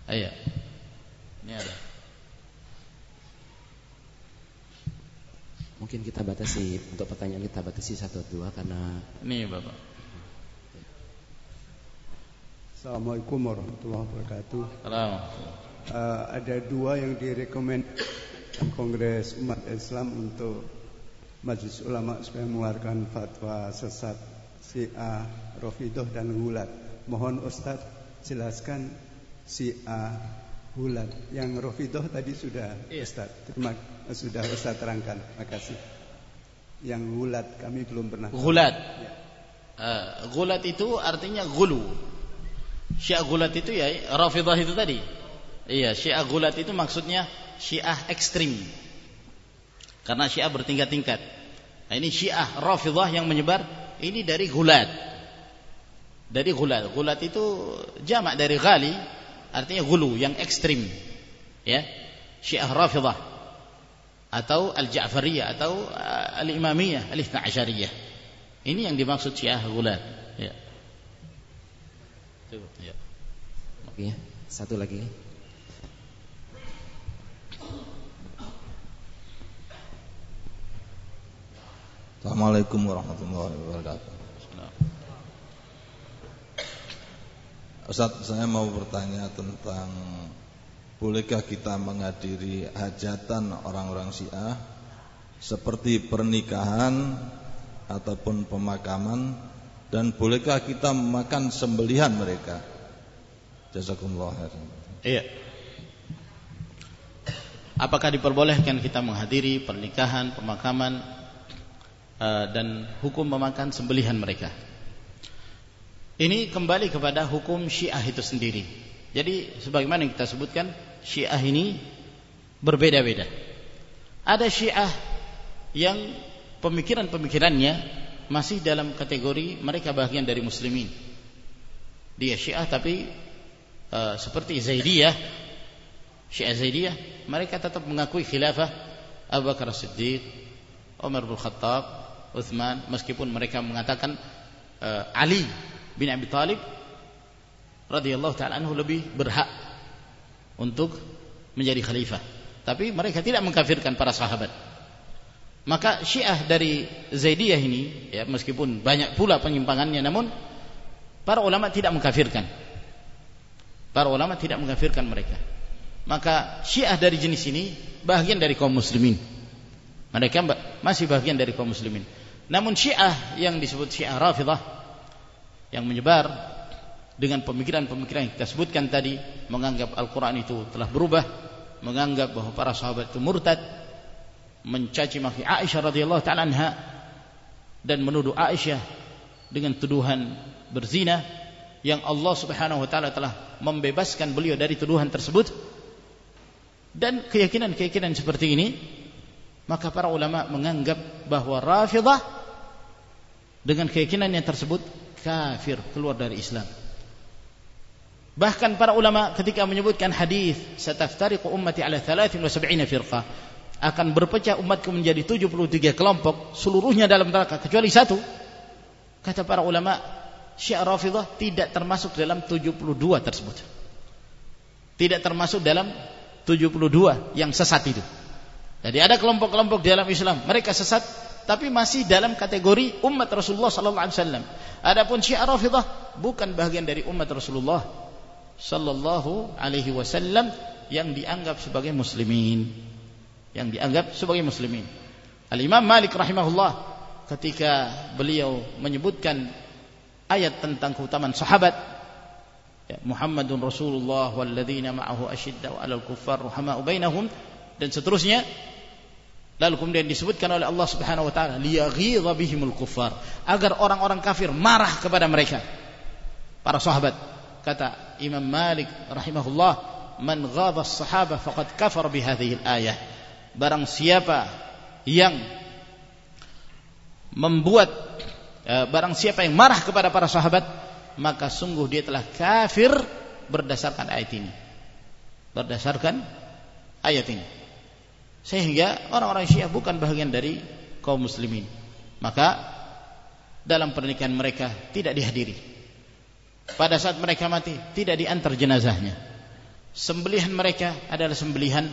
Ayo. Ini ada. Mungkin kita batasi untuk pertanyaan kita batasi satu dua karena ini Bapak. Assalamualaikum warahmatullahi wabarakatuh. Salam. Uh, ada dua yang direkomend Kongres Umat Islam untuk Majelis Ulama supaya mengeluarkan fatwa sesat A Rofidoh dan Hulat. Mohon Ustaz jelaskan A Hulat. Yang Rofidoh tadi sudah iya. Ustaz. Terima sudah Ustaz terangkan. Terima kasih. Yang Hulat kami belum pernah. Hulat. Ya. Uh, gulat itu artinya gulu. Syiah gulat itu ya Rafidah itu tadi. Iya, Syiah gulat itu maksudnya Syiah ekstrim. Karena Syiah bertingkat-tingkat. Nah, ini Syiah Rafidah yang menyebar ini dari gulat. Dari gulat. Gulat itu jamak dari ghali artinya gulu yang ekstrim. Ya. Syiah Rafidah atau Al-Ja'fariyah atau uh, Al-Imamiyah, Al-Ithna Asyariyah. Ini yang dimaksud Syiah gulat. Ya. Ya. Oke, satu lagi. Assalamualaikum warahmatullahi wabarakatuh. Ustaz, saya mau bertanya tentang bolehkah kita menghadiri hajatan orang-orang Syiah seperti pernikahan ataupun pemakaman dan bolehkah kita memakan sembelihan mereka? Jazakumullah. Iya. Apakah diperbolehkan kita menghadiri pernikahan, pemakaman uh, dan hukum memakan sembelihan mereka? Ini kembali kepada hukum Syiah itu sendiri. Jadi sebagaimana yang kita sebutkan, Syiah ini berbeda-beda. Ada Syiah yang pemikiran-pemikirannya masih dalam kategori mereka bagian dari muslimin. Dia Syiah tapi uh, seperti Zaidiyah, Syiah Zaidiyah, mereka tetap mengakui khilafah Abu Bakar Siddiq, Umar bin Khattab, Uthman, meskipun mereka mengatakan uh, Ali bin Abi Thalib radhiyallahu taala anhu lebih berhak untuk menjadi khalifah. Tapi mereka tidak mengkafirkan para sahabat. Maka Syiah dari Zaidiyah ini ya meskipun banyak pula penyimpangannya namun para ulama tidak mengkafirkan. Para ulama tidak mengkafirkan mereka. Maka Syiah dari jenis ini bagian dari kaum muslimin. Mereka masih bagian dari kaum muslimin. Namun Syiah yang disebut Syiah Rafidah yang menyebar dengan pemikiran-pemikiran yang kita sebutkan tadi menganggap Al-Quran itu telah berubah menganggap bahwa para sahabat itu murtad mencaci maki Aisyah radhiyallahu taala anha dan menuduh Aisyah dengan tuduhan berzina yang Allah Subhanahu wa taala telah membebaskan beliau dari tuduhan tersebut. Dan keyakinan-keyakinan seperti ini maka para ulama menganggap bahwa Rafidah dengan keyakinan yang tersebut kafir keluar dari Islam bahkan para ulama ketika menyebutkan hadis sataftariqu ummati ala 73 firqah akan berpecah umatku menjadi 73 kelompok seluruhnya dalam neraka kecuali satu. Kata para ulama Syiah Rafidah tidak termasuk dalam 72 tersebut. Tidak termasuk dalam 72 yang sesat itu. Jadi ada kelompok-kelompok dalam Islam mereka sesat tapi masih dalam kategori umat Rasulullah sallallahu alaihi wasallam. Adapun Syiah Rafidhah bukan bagian dari umat Rasulullah sallallahu alaihi wasallam yang dianggap sebagai muslimin. Yang dianggap sebagai muslimin. Al-Imam Malik rahimahullah ketika beliau menyebutkan ayat tentang keutamaan sahabat ya, Muhammadun Rasulullah walladzina ma'ahu asyidda'u 'alal kuffar bainahum dan seterusnya Lalu kemudian disebutkan oleh Allah Subhanahu wa taala liyaghidha bihimul kuffar agar orang-orang kafir marah kepada mereka. Para sahabat kata Imam Malik rahimahullah man ghadha as-sahabah faqad kafar bihadhihi al-ayah. Barang siapa yang membuat eh, barang siapa yang marah kepada para sahabat maka sungguh dia telah kafir berdasarkan ayat ini. Berdasarkan ayat ini. Sehingga orang-orang Syiah bukan bagian dari kaum muslimin. Maka dalam pernikahan mereka tidak dihadiri. Pada saat mereka mati tidak diantar jenazahnya. Sembelihan mereka adalah sembelihan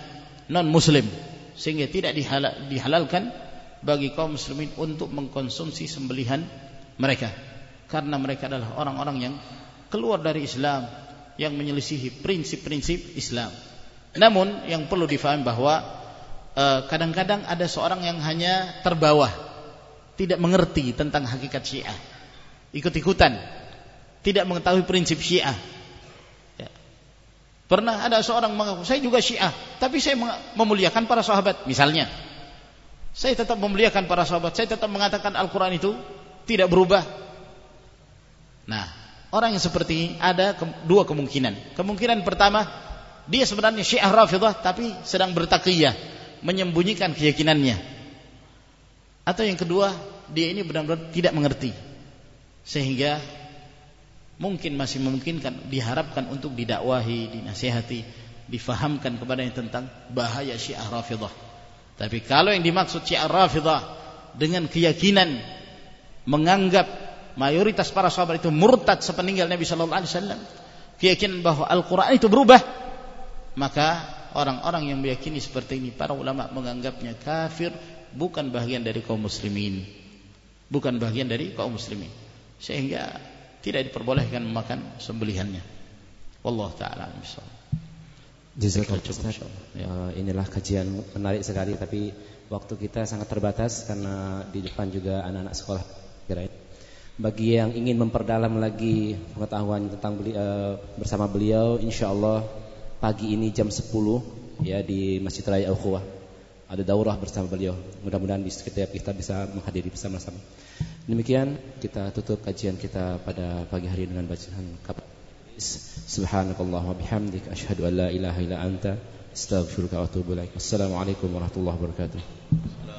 non muslim sehingga tidak dihalal, dihalalkan bagi kaum muslimin untuk mengkonsumsi sembelihan mereka karena mereka adalah orang-orang yang keluar dari Islam yang menyelisihi prinsip-prinsip Islam. Namun yang perlu difahami bahwa Eh, kadang-kadang ada seorang yang hanya terbawa tidak mengerti tentang hakikat Syiah ikut-ikutan tidak mengetahui prinsip Syiah. Ya. pernah ada seorang mengaku saya juga Syiah tapi saya memuliakan para sahabat misalnya. Saya tetap memuliakan para sahabat saya tetap mengatakan Al-Quran itu tidak berubah. Nah orang yang seperti ini ada dua kemungkinan. Kemungkinan pertama dia sebenarnya Syiah Rafidah tapi sedang bertakiyah menyembunyikan keyakinannya. Atau yang kedua dia ini benar-benar tidak mengerti. Sehingga mungkin masih memungkinkan diharapkan untuk didakwahi, dinasihati, difahamkan kepadanya tentang bahaya Syiah Rafidah. Tapi kalau yang dimaksud Syiah Rafidah dengan keyakinan menganggap mayoritas para sahabat itu murtad sepeninggal Nabi sallallahu alaihi wasallam, keyakinan bahwa Al-Qur'an itu berubah, maka orang-orang yang meyakini seperti ini para ulama menganggapnya kafir bukan bagian dari kaum muslimin bukan bagian dari kaum muslimin sehingga tidak diperbolehkan memakan sembelihannya. Wallahu taala Jazakallah ya, inilah kajian menarik sekali tapi waktu kita sangat terbatas karena di depan juga anak-anak sekolah. Bagi yang ingin memperdalam lagi pengetahuan tentang beli, uh, bersama beliau, insya Allah pagi ini jam 10 ya di Masjid Raya Al ada daurah bersama beliau. Mudah-mudahan setiap kita bisa menghadiri bersama-sama. Demikian kita tutup kajian kita pada pagi hari dengan bacaan. Subhanakallah wa bihamdik asyhadu an la ilaha illa anta astaghfiruka wa atubu ilaik. Assalamualaikum warahmatullahi wabarakatuh.